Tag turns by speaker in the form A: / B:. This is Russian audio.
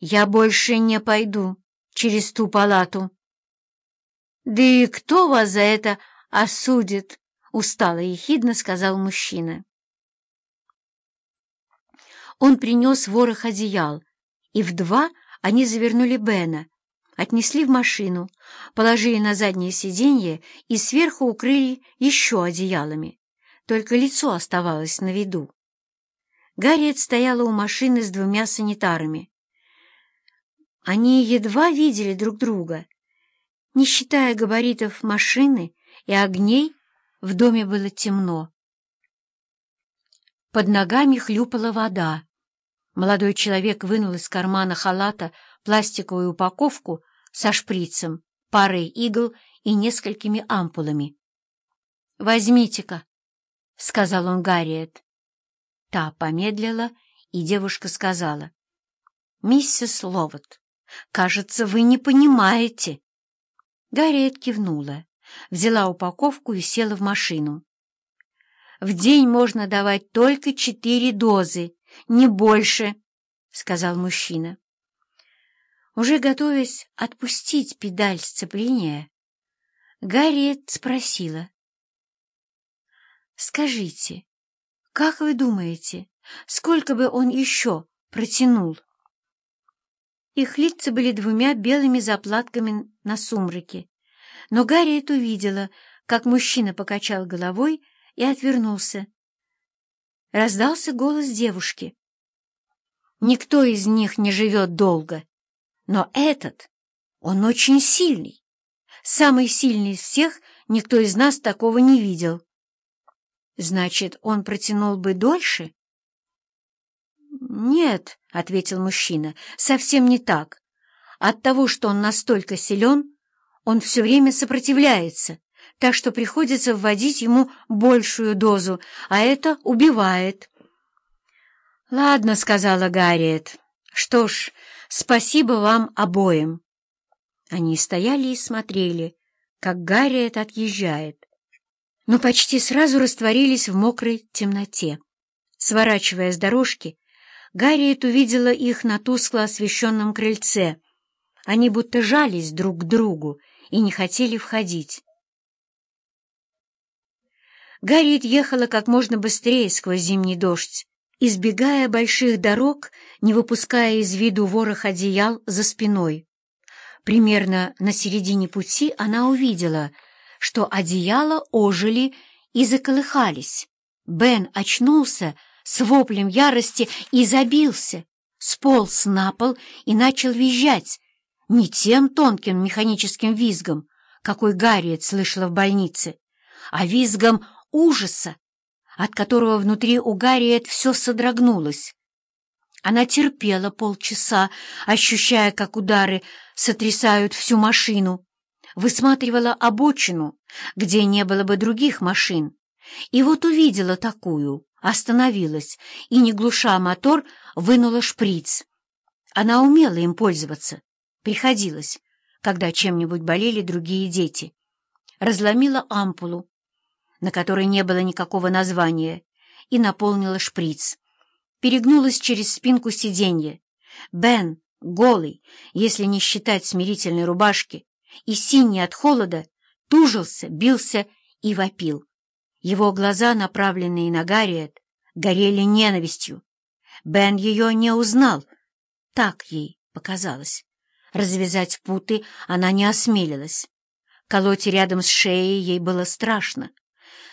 A: Я больше не пойду через ту палату. Да и кто вас за это осудит? Устало и ехидно сказал мужчина. Он принес ворох одеял, и в два они завернули Бена, отнесли в машину, положили на заднее сиденье и сверху укрыли еще одеялами. Только лицо оставалось на виду. Гарриет стояла у машины с двумя санитарами. Они едва видели друг друга. Не считая габаритов машины и огней, в доме было темно. Под ногами хлюпала вода. Молодой человек вынул из кармана халата пластиковую упаковку со шприцем, парой игл и несколькими ампулами. «Возьмите-ка», — сказал он Гарриет. Та помедлила, и девушка сказала. «Миссис Ловот, кажется, вы не понимаете». Гарриет кивнула, взяла упаковку и села в машину. «В день можно давать только четыре дозы, не больше», — сказал мужчина. Уже готовясь отпустить педаль сцепления, Гарриет спросила. «Скажите, как вы думаете, сколько бы он еще протянул?» Их лица были двумя белыми заплатками на сумраке, но Гарриет увидела, как мужчина покачал головой и отвернулся. Раздался голос девушки. «Никто из них не живет долго, но этот, он очень сильный. Самый сильный из всех, никто из нас такого не видел. Значит, он протянул бы дольше?» «Нет», — ответил мужчина, — «совсем не так. От того, что он настолько силен, он все время сопротивляется, так что приходится вводить ему большую дозу, а это убивает». «Ладно», — сказала Гарриет. «Что ж, спасибо вам обоим». Они стояли и смотрели, как Гарриет отъезжает, но почти сразу растворились в мокрой темноте. Сворачивая с дорожки, Гарриет увидела их на тускло освещенном крыльце. Они будто жались друг к другу и не хотели входить. Гарриет ехала как можно быстрее сквозь зимний дождь, избегая больших дорог, не выпуская из виду ворох одеял за спиной. Примерно на середине пути она увидела, что одеяла ожили и заколыхались. Бен очнулся, с воплем ярости и забился, сполз на пол и начал визжать, не тем тонким механическим визгом, какой Гарриет слышала в больнице, а визгом ужаса, от которого внутри у Гарриет все содрогнулось. Она терпела полчаса, ощущая, как удары сотрясают всю машину, высматривала обочину, где не было бы других машин, и вот увидела такую, остановилась и, не глуша мотор, вынула шприц. Она умела им пользоваться. Приходилось, когда чем-нибудь болели другие дети. Разломила ампулу, на которой не было никакого названия, и наполнила шприц. Перегнулась через спинку сиденья. Бен, голый, если не считать смирительной рубашки, и синий от холода, тужился, бился и вопил. Его глаза, направленные на Гарриет, горели ненавистью. Бен ее не узнал. Так ей показалось. Развязать путы она не осмелилась. Колоть рядом с шеей ей было страшно.